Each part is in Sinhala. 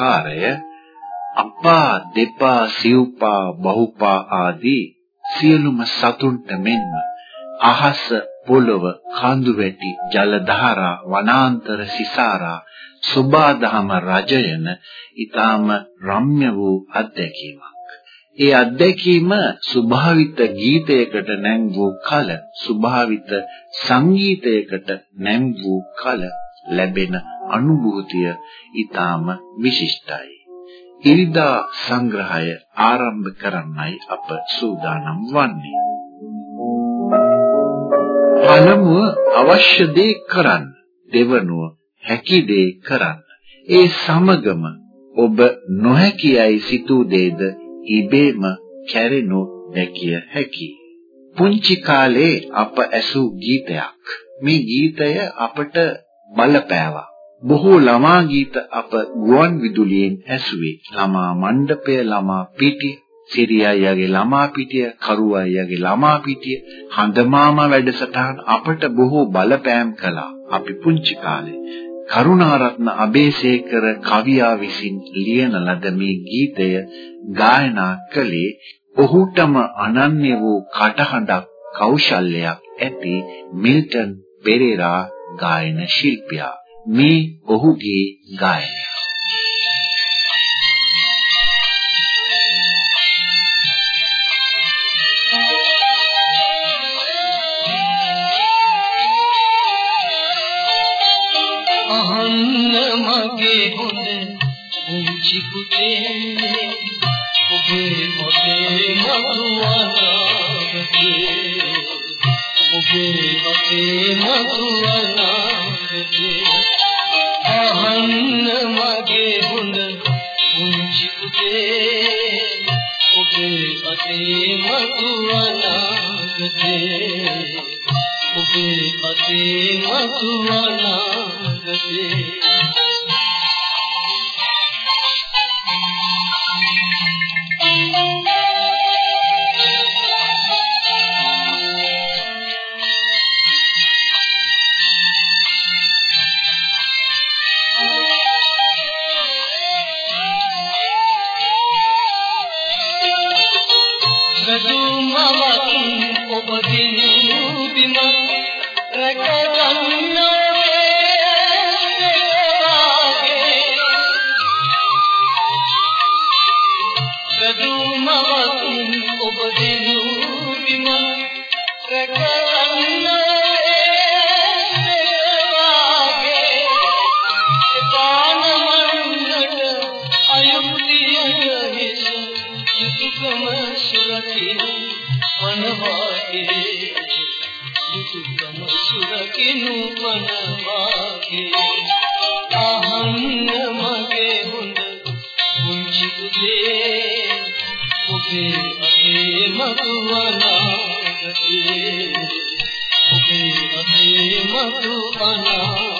චමත්කාරය අපා දෙපා සිව්පා බහුපා ආදී සියලුම සතුන්ට මෙන්ම අහස පොළව කඳු වැටි ජල ධාරා වනාන්තර සිසාරා සුබාදහම රජයන ඊටාම රම්‍ය වූ අත්දැකීමක්. ඒ අත්දැකීම ස්වභාවිත ගීතයකට නැං වූ කල ස්වභාවිත සංගීතයකට නැං වූ කල ලැබෙන අනුභූතිය ඊටාම විශිෂ්ටයි. ඉරිදා සංග්‍රහය ආරම්භ කරන්නයි අප සූදානම් වන්නේ. පළමුව අවශ්‍ය දේ කරන්න, දෙවනුව හැකි දේ කරන්න. ඒ සමගම ඔබ නොහැකියයි සිතූ දේද ඉබේම කැරෙනු දැකිය හැකියි. පුංචි කාලේ අප ඇසූ ගීතයක්. මේ ගීතය අපට බලපෑවා. බොහෝ ළමා ගීත අප ගුවන් විදුලියෙන් ඇසුවේ. ළමා මණ්ඩපය, ළමා පිටිය, සිරියයියාගේ ළමා පිටිය, කරුවයියාගේ ළමා පිටිය, හඳමාමා වැඩසටහන අපට බොහෝ බලපෑම් කළා. අපි පුංචි කාලේ කරුණාරත්න අබේසේකර කවියා විසින් ලියන ලද මේ ගීතය ගායනා කළේ ඔහුටම අනන්‍ය වූ කටහඬක් කෞශල්‍යයක් ඇති මිල්ටන් පෙරේරා ගායන ශිල්පියා මේ ඔහුගේ ගායනය. අහන්න මගේ හොඳ පුංචි පුතේ. ඔබේ මොකේ මතුවනාගේ ඔබේ මොකේ මතුවනාගේ අහන්න මගේ හොඳ පුංචි පුතේ ඔබේ අතේ මතුවනාගේ ඔබේ අතේ මතුවනාගේ ඔබ දිනු බිම ගදුමවක් සුරකිනු වනවාගේ අහන්න මගේ හොඳ පුංචි පුතේ ඔබේ අතේ මතුවනාගතේ ඔබේ අතේ මතුවනාගතේ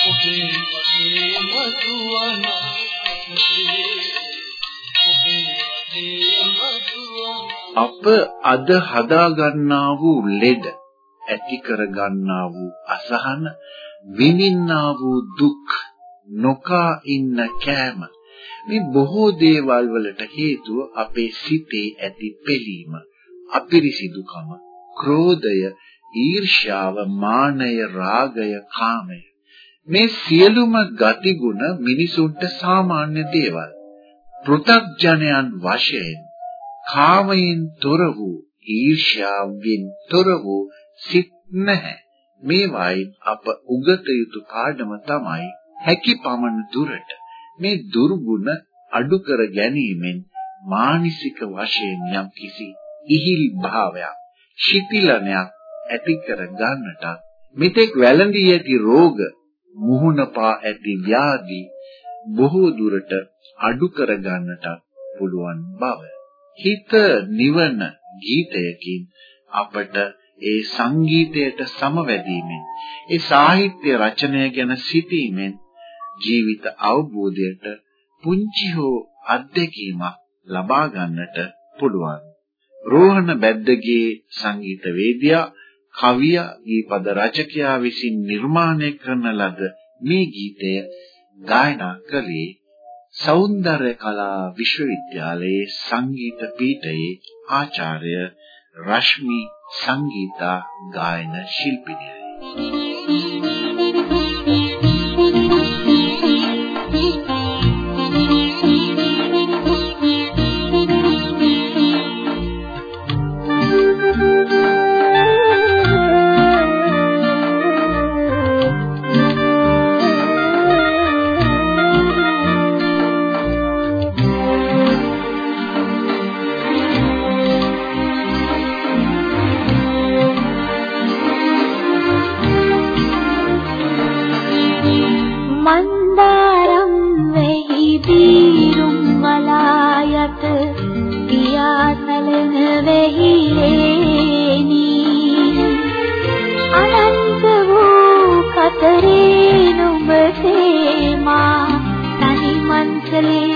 ඔබේ මගේ මතුවන ඔබේ අප අද හදා ගන්නා වූ ලෙඩ ඇති කර ගන්නා වූ අසහන විඳින්නා වූ දුක් නොකා ඉන්න කෑම. මේ බොහෝ දේවල් වලට හේතුව අපේ සිතේ ඇති පෙළීම අපිරිසිදුකම ක්‍රෝධය ඊර්ෂ්‍යාව මානය රාගය කාමය. මේ සියලුම ගතිගුණ මිනිසුන්ට සාමාන්‍ය දේවල්. පෘථග්ජනයන් වශයෙන් කාමයෙන් තොර වූ ඊර්ෂ්‍යාවෙන් තොර වූ සිත් නැහැ. මේවායින් අප උගත යුතු පාඩම තමයි හැකි පමණ දුරට. මේ දුර්ගුණ අඩු කර ගැනීමෙන් මානසික වශයෙන් යම් කිසි ඉහිල් භාවයක් ශිතිලනයක් ඇති කර ගන්නට මෙතෙක් වැළඳී ඇති රෝග මුහුණ පා ඇති ව්‍යාධි බොහෝ දුරට අඩු කර ගන්නට පුළුවන් බව හිත නිවන ගීතයකින් අපට ඒ සංගීතයට සමවැදීමෙන් ඒ සාහිත්‍ය රචනය ගැන සිතීමෙන් ජීවිත අවබෝධයට පුංචි හෝ අත්දැකීමක් ලබා ගන්නට පුළුවන්. රෝහණ බැද්දගේ සංගීත වේදියා කවියා ගීපද රචකයා විසින් නිර්මාණය කරන ලද මේ ගීතය ගායනා කළේ සෞන්දර්ය කලා විශ්වවිද්‍යාලයේ සංගීත පීඨයේ ආචාර්ය රශ්මි සංගීතා ගායන ශිල්පිනියයි. සලන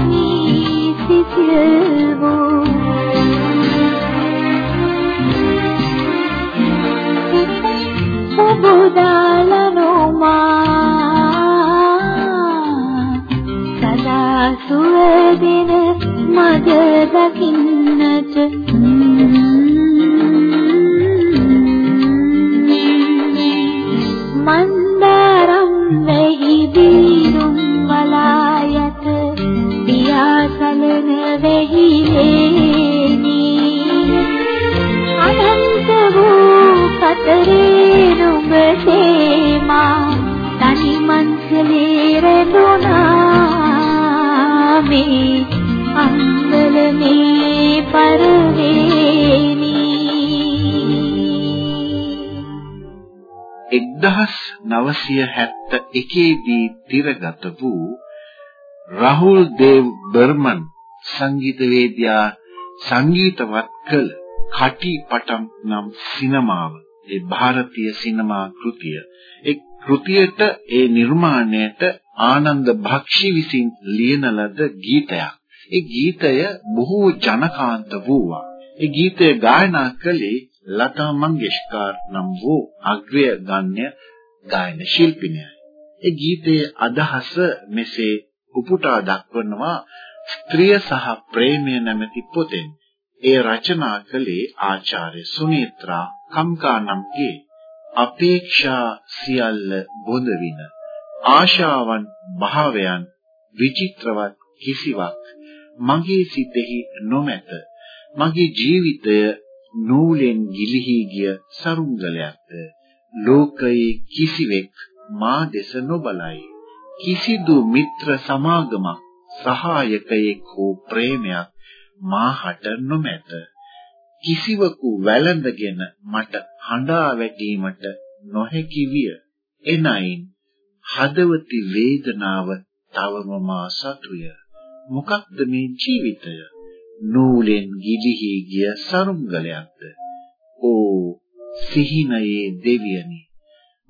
වෙහි හේනී 1971 දී තිරගත වූ රාහුල් දේව් බර්මන් සංගීතවේදියා සංගීතවත් කළ කටි පටම් නම් සිනමාව ඒ ಭಾರತೀಯ සිනමා කෘතිය ඒ කෘතියට ඒ නිර්මාණයට ආනන්ද භක්ෂි විසින් ලියන ලද ගීතයක් ඒ ගීතය බොහෝ ජනකාන්ත වූවා ඒ ගීතය ගායනා කළේ ලතා මංගেশකර් නම් වූ අග්‍රගණ්‍ය ගායන ශිල්පිනියයි ඒ ගීතයේ අදහස මෙසේ උපුටා දක්වනවා ස්ත්‍රිය සහ ප්‍රේමය නැමැති පොතෙන් ඒ රචනා කළේ ආචාර්ය සුනේත්‍රා කම්කානම්ගේ. අපේක්ෂා සියල්ල බොඳ වින ආශාවන් භාවයන් විචිත්‍රවත් කිසිවක් මගේ සිතෙහි නොමැත මගේ ජීවිතය නූලෙන් ගිලිහි ගිය සරුංගලයක්ද? ලෝකයේ කිසිවෙක් මා දෙස නොබලයි. කිසිදු මිත්‍ර සමාගමක් සහායකයෙක් හෝ ප්‍රේමයක් මාහට නොමැත. කිසිවකු වැළඳගෙන මට හඬා වැටීමට නොහැකි විය. එනයින් හදවති වේදනාව තවම මා සතුය. මොකක්ද මේ ජීවිතය? නූලෙන් ගිලිහි ගිය සරුංගලයක්ද? ඕ සිහිනයේ දෙවියනි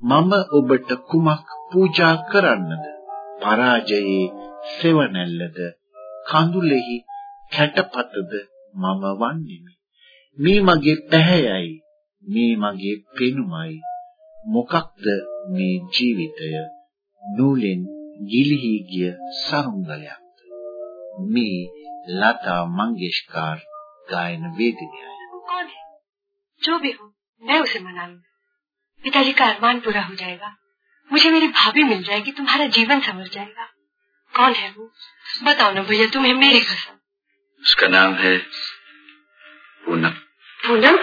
මම ඔබට කුමක් පූජා කරන්නද? පරාජයේ සෙවණැල්ලද? කඳුලෙහි කැටපතද මම වන්නේමි. මේ මගේ පැහැයයි මේ මගේ පෙනුමයි. මොකක්ද මේ ජීවිතය? නූලෙන් ගිලිහි ගිය සරුංගලයක් මේ लता मंगेशकर गायन वेदिका है कौन है? जो भी हो मैं उसे मना लूँगी पिताजी का अरमान पूरा हो जाएगा। मुझे मेरी भाभी मिल जाएगी तुम्हारा जीवन समझ जाएगा। कौन है वो? बताओ ना भैया तुम्हें मेरी कसम। उसका नाम है पूनम। पूनम?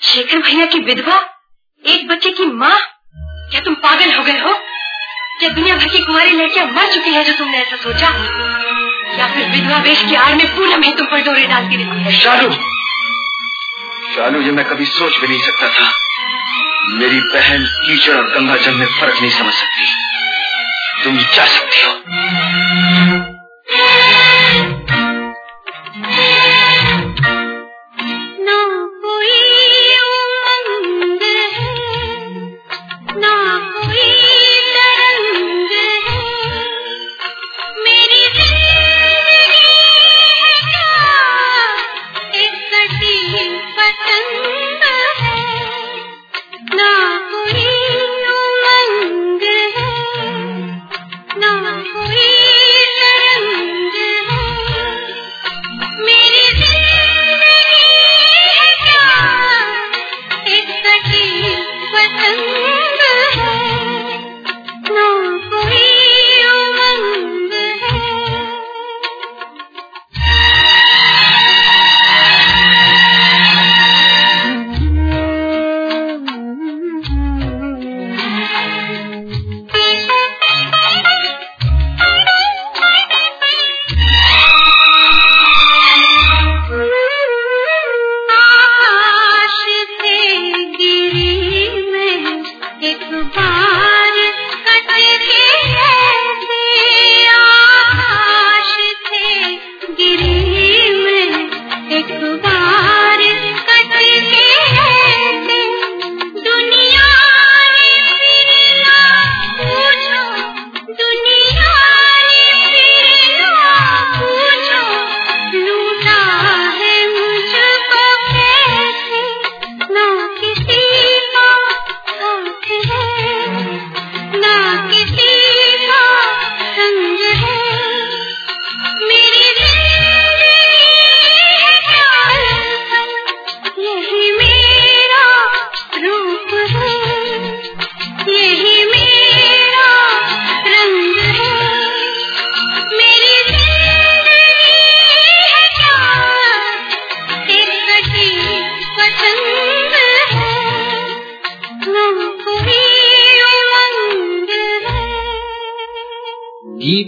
शेखर भैया की विधवा? एक बच्चे की माँ? क्या तुम पागल हो गए हो? क्या दुनिया भर की कुमारी लड़कियाँ मर चुकी है जो तुमने ऐसा सोचा? या फिर विधवा वेश की आड़ में पूनम ही तुम पर डोरे डालती रहती शालू! शालू, ये मैं कभी सोच भी नहीं सकता था। मेरी बहन कीचड़ और गंगा जल में फ़र्क नहीं समझ सकती। तुम जा सकती हो।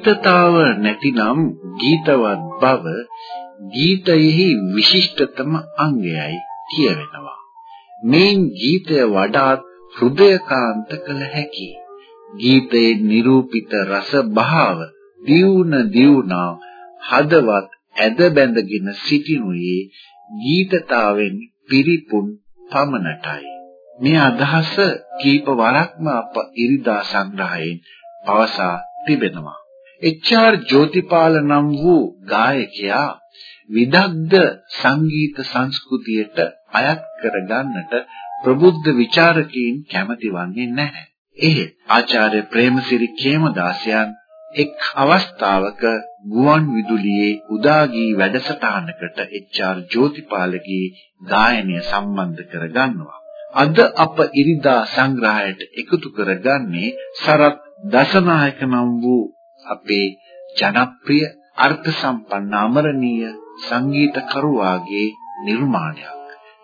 ගීතතාව නැතිනම් ගීතවත් බව ගීතයෙහි විශිෂ්ටතම අංගයයි කියවෙනවා. මේ ගීතය වඩාත් හෘදයකාන්ත කළ හැකි. ගීතයේ නිරූපිත රස භාව දියුණ දියුණා හදවත් ඇද බැඳගෙන සිටිනුයේ ගීතතාවෙන් පිරිපුන් පමණටයි. මේ අදහස කීප වරක්ම අප ඉරිදා සංග්‍රහයෙන් පවසා තිබෙනවා. එච්.ආර්. ජෝතිපාල නම් වූ ගායකයා විදග්ධ සංගීත සංස්කෘතියට අයත් කරගන්නට ප්‍රබුද්ධ ਵਿਚාරකීන් කැමති වන්නේ නැහැ. එහෙත් ආචාර්ය ප්‍රේමසිරි කේමදාසයන් එක් අවස්ථාවක ගුවන් විදුලියේ උදාගී වැඩසටහනකට එච්.ආර්. ජෝතිපාලගේ ගායනය සම්බන්ධ කරගන්නවා. අද අප ඉරිදා සංග්‍රහයට එකතු කරගන්නේ සරත් දසනායක නම් වූ අපේ ජනප්‍රිය අර්ථ සම්පන්න අමරණීය සංගීතකරුවාගේ නිර්මාණයක්.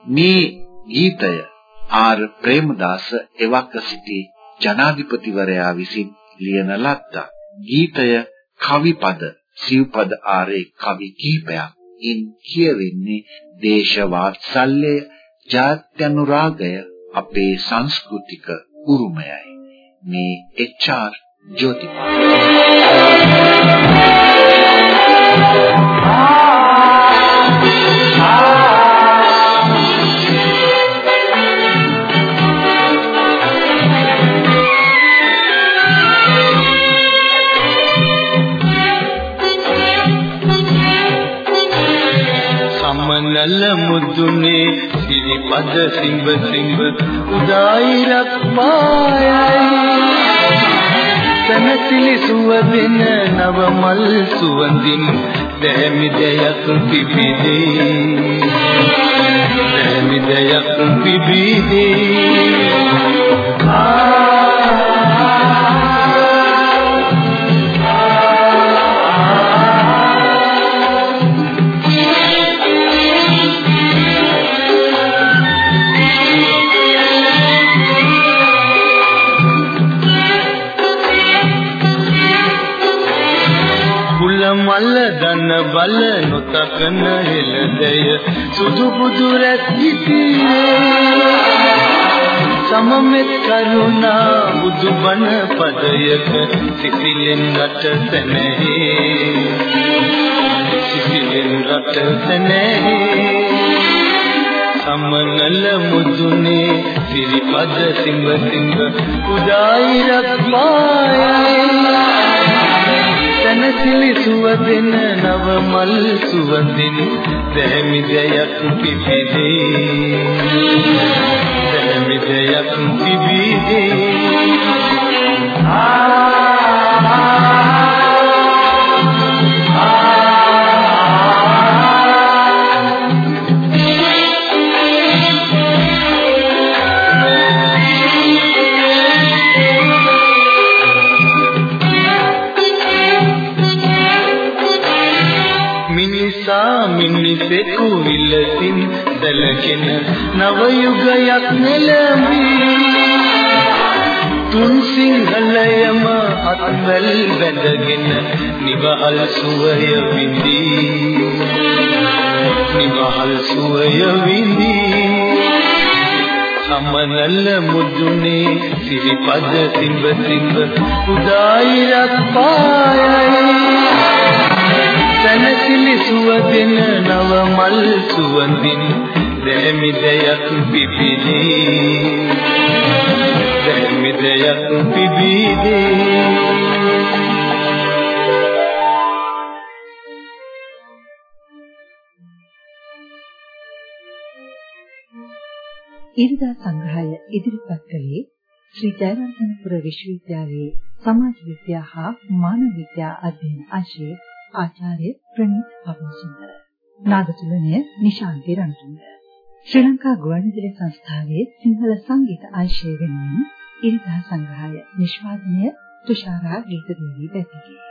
මේ ගීතය ආර් ප්‍රේමදාස එවක සිටි ජනාධිපතිවරයා විසින් ලියන ලද්දක්. ගීතය කවිපද සිව්පද ආරේ කවි කිහිපයක් ඉන් කියවෙන්නේ දේශ වාත්සල්‍යය ජාත්‍යනුරාගය අපේ සංස්කෘතික උරුමයයි මේ එච්.ආර්. ජෝතිපාල සමනල මුදුනේ සිරිපද සිඹ සිඹ උදායිරක් මායයි සනසිලි සුවඳින නව මල් සුවඳින් දැමි දෙයක් පිබිදී දැමි දෙයක් නොතකන හෙළදය. සුදු බුදු රැස්විතියේ සමමෙත් කරුණා බුදුබණ පදයක සිසිලෙන් රට සැනෙහි. සිසිලෙන් රට සැනෙහි. සමනල මුදුනේ සිරිපද සිංහ සිංහ උදායි රක්මායයි සනසිලි සුවඳින නව මල් සුවඳින් දැමි දෙයක් පිබිදී දැමි දෙයක් පිබිදී ආ නව යුගයක් නෙළඹී තුන් සිංහලයම අත්වැල් බැඳගෙන නිවහල් සුවය විඳී නිවහල් සුවය විඳී සමනල මුදුනේ සිරිපද සිඹ සිඹ උදායිරක් පායයි සැනසිලි සුවඳින නව මල් සුවඳින් දැමි දෙයක් පිබිදී දැමි දෙයක් පිබිදී ඉරිදා සංග්‍රහය ඉදිරිපත් කළේ ශ්‍රී ජයවර්ධනපුර විශ්වවිද්‍යාලයේ සමාජ විද්‍යා හා මානව විද්‍යා අධ්‍යයන අංශයේ ආචාර්ය ප්‍රනීත් පවන්සුන්දර. නාදතුලනය නිශාන්ති රණතුංග. ශ්‍රී ලංකා ගුවන්විදුලි සංස්ථාවේ සිංහල සංගීත අංශය වෙනුවෙන් ඉරිදා සංග්‍රහය නිෂ්පාදනය තුෂාරා ගීතදේවී පැතිගේ.